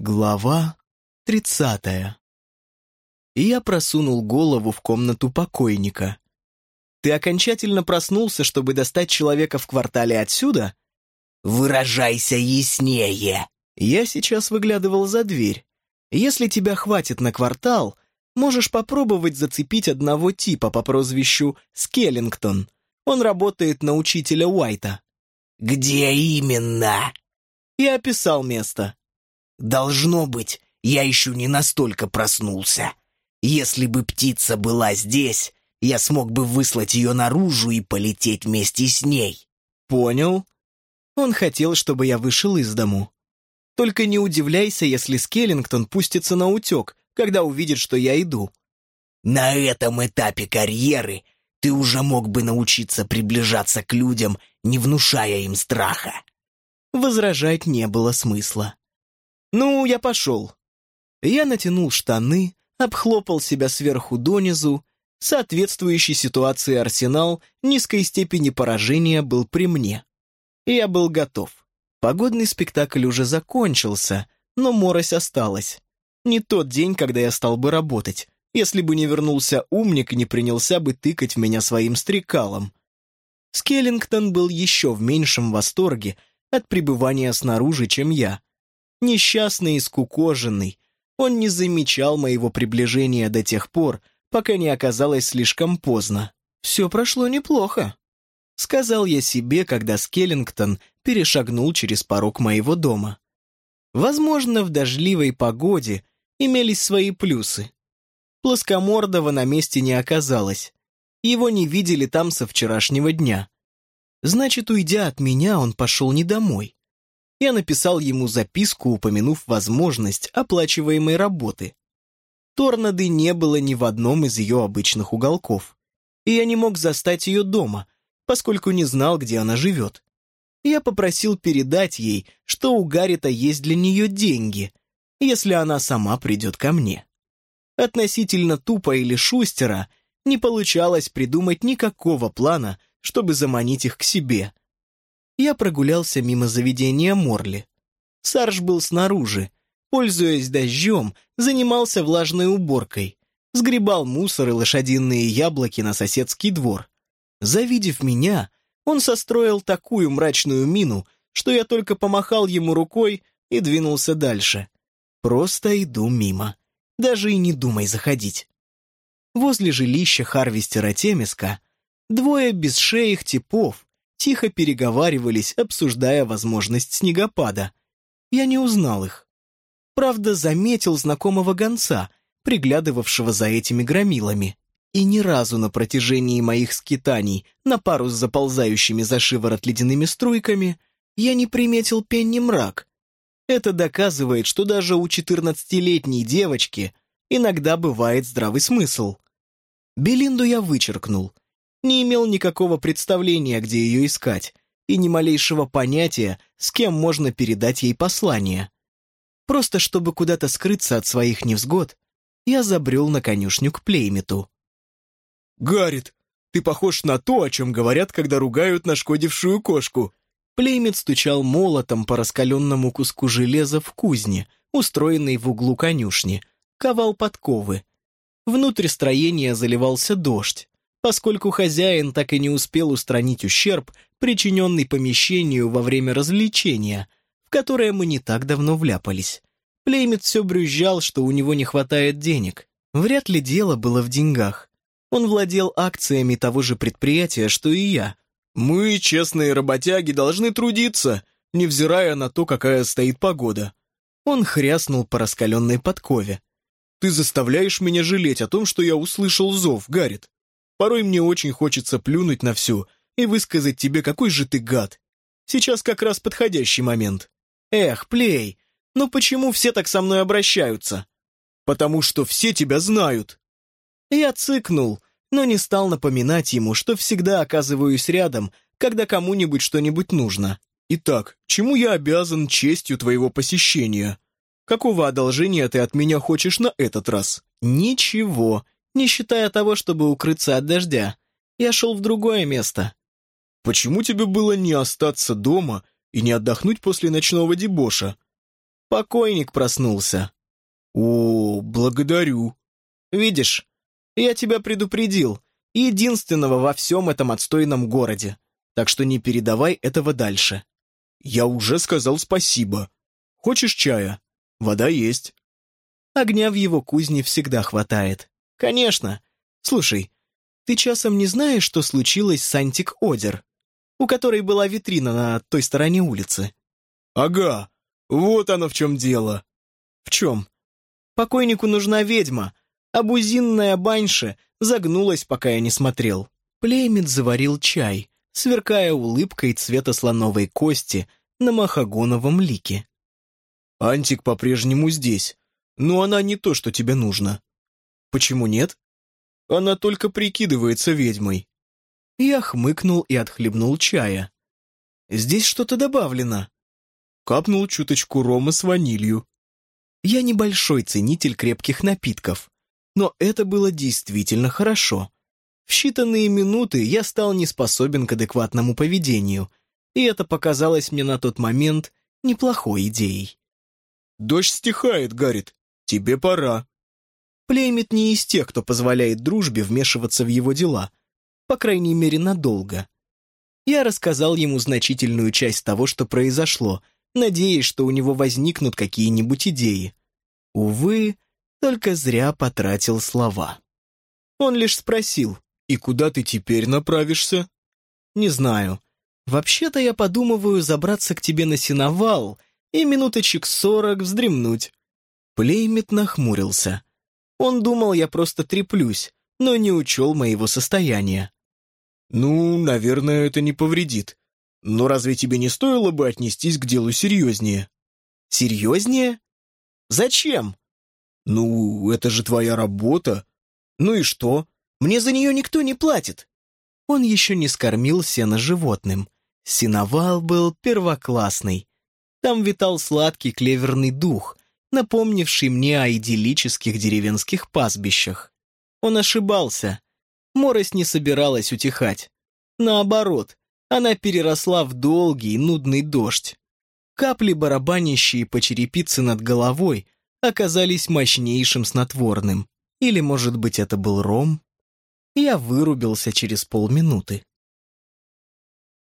Глава тридцатая. Я просунул голову в комнату покойника. «Ты окончательно проснулся, чтобы достать человека в квартале отсюда?» «Выражайся яснее!» Я сейчас выглядывал за дверь. Если тебя хватит на квартал, можешь попробовать зацепить одного типа по прозвищу Скеллингтон. Он работает на учителя Уайта. «Где именно?» Я описал место. Должно быть, я еще не настолько проснулся. Если бы птица была здесь, я смог бы выслать ее наружу и полететь вместе с ней. Понял. Он хотел, чтобы я вышел из дому. Только не удивляйся, если Скеллингтон пустится на утек, когда увидит, что я иду. На этом этапе карьеры ты уже мог бы научиться приближаться к людям, не внушая им страха. Возражать не было смысла. «Ну, я пошел». Я натянул штаны, обхлопал себя сверху донизу. Соответствующей ситуации арсенал низкой степени поражения был при мне. Я был готов. Погодный спектакль уже закончился, но морось осталась. Не тот день, когда я стал бы работать, если бы не вернулся умник и не принялся бы тыкать в меня своим стрекалом. Скеллингтон был еще в меньшем восторге от пребывания снаружи, чем я. Несчастный и скукоженный, он не замечал моего приближения до тех пор, пока не оказалось слишком поздно. «Все прошло неплохо», — сказал я себе, когда Скеллингтон перешагнул через порог моего дома. Возможно, в дождливой погоде имелись свои плюсы. Плоскомордого на месте не оказалось. Его не видели там со вчерашнего дня. Значит, уйдя от меня, он пошел не домой я написал ему записку, упомянув возможность оплачиваемой работы. Торнады не было ни в одном из ее обычных уголков, и я не мог застать ее дома, поскольку не знал, где она живет. Я попросил передать ей, что у Гаррита есть для нее деньги, если она сама придет ко мне. Относительно тупо или шустера не получалось придумать никакого плана, чтобы заманить их к себе, я прогулялся мимо заведения Морли. Сарж был снаружи. Пользуясь дождем, занимался влажной уборкой. Сгребал мусор и лошадиные яблоки на соседский двор. Завидев меня, он состроил такую мрачную мину, что я только помахал ему рукой и двинулся дальше. Просто иду мимо. Даже и не думай заходить. Возле жилища Харвестера Темиска двое бесшеих типов тихо переговаривались, обсуждая возможность снегопада. Я не узнал их. Правда, заметил знакомого гонца, приглядывавшего за этими громилами. И ни разу на протяжении моих скитаний на пару с заползающими за шиворот ледяными струйками я не приметил пенни мрак. Это доказывает, что даже у четырнадцатилетней девочки иногда бывает здравый смысл. Белинду я вычеркнул — не имел никакого представления, где ее искать, и ни малейшего понятия, с кем можно передать ей послание. Просто чтобы куда-то скрыться от своих невзгод, я забрел на конюшню к Плеймиту. «Гаррит, ты похож на то, о чем говорят, когда ругают нашкодившую кошку». Плеймит стучал молотом по раскаленному куску железа в кузне, устроенной в углу конюшни, ковал подковы. Внутрь строения заливался дождь поскольку хозяин так и не успел устранить ущерб, причиненный помещению во время развлечения, в которое мы не так давно вляпались. Плеймит все брюзжал, что у него не хватает денег. Вряд ли дело было в деньгах. Он владел акциями того же предприятия, что и я. «Мы, честные работяги, должны трудиться, невзирая на то, какая стоит погода». Он хряснул по раскаленной подкове. «Ты заставляешь меня жалеть о том, что я услышал зов, Гаррит. Порой мне очень хочется плюнуть на все и высказать тебе, какой же ты гад. Сейчас как раз подходящий момент. Эх, Плей, ну почему все так со мной обращаются? Потому что все тебя знают. Я цыкнул, но не стал напоминать ему, что всегда оказываюсь рядом, когда кому-нибудь что-нибудь нужно. Итак, чему я обязан честью твоего посещения? Какого одолжения ты от меня хочешь на этот раз? Ничего не считая того, чтобы укрыться от дождя. Я шел в другое место. Почему тебе было не остаться дома и не отдохнуть после ночного дебоша? Покойник проснулся. О, благодарю. Видишь, я тебя предупредил. Единственного во всем этом отстойном городе. Так что не передавай этого дальше. Я уже сказал спасибо. Хочешь чая? Вода есть. Огня в его кузне всегда хватает. Конечно. Слушай, ты часом не знаешь, что случилось с Антик Одер, у которой была витрина на той стороне улицы? Ага, вот оно в чем дело. В чем? Покойнику нужна ведьма, а бузинная баньша загнулась, пока я не смотрел. Племет заварил чай, сверкая улыбкой цвета слоновой кости на махагоновом лике. Антик по-прежнему здесь, но она не то, что тебе нужно. Почему нет? Она только прикидывается ведьмой. Я хмыкнул и отхлебнул чая. Здесь что-то добавлено. Капнул чуточку рома с ванилью. Я небольшой ценитель крепких напитков, но это было действительно хорошо. В считанные минуты я стал неспособен к адекватному поведению, и это показалось мне на тот момент неплохой идеей. «Дождь стихает, Гаррит. Тебе пора». Плеймит не из тех, кто позволяет дружбе вмешиваться в его дела, по крайней мере, надолго. Я рассказал ему значительную часть того, что произошло, надеясь, что у него возникнут какие-нибудь идеи. Увы, только зря потратил слова. Он лишь спросил, «И куда ты теперь направишься?» «Не знаю. Вообще-то я подумываю забраться к тебе на сеновал и минуточек сорок вздремнуть». Плеймит нахмурился. Он думал, я просто треплюсь, но не учел моего состояния. «Ну, наверное, это не повредит. Но разве тебе не стоило бы отнестись к делу серьезнее?» «Серьезнее? Зачем?» «Ну, это же твоя работа. Ну и что? Мне за нее никто не платит». Он еще не скормил сено животным. Синовал был первоклассный. Там витал сладкий клеверный дух, напомнивший мне о идиллических деревенских пастбищах. Он ошибался. Морось не собиралась утихать. Наоборот, она переросла в долгий, нудный дождь. Капли, барабанящие по черепице над головой, оказались мощнейшим снотворным. Или, может быть, это был ром? Я вырубился через полминуты.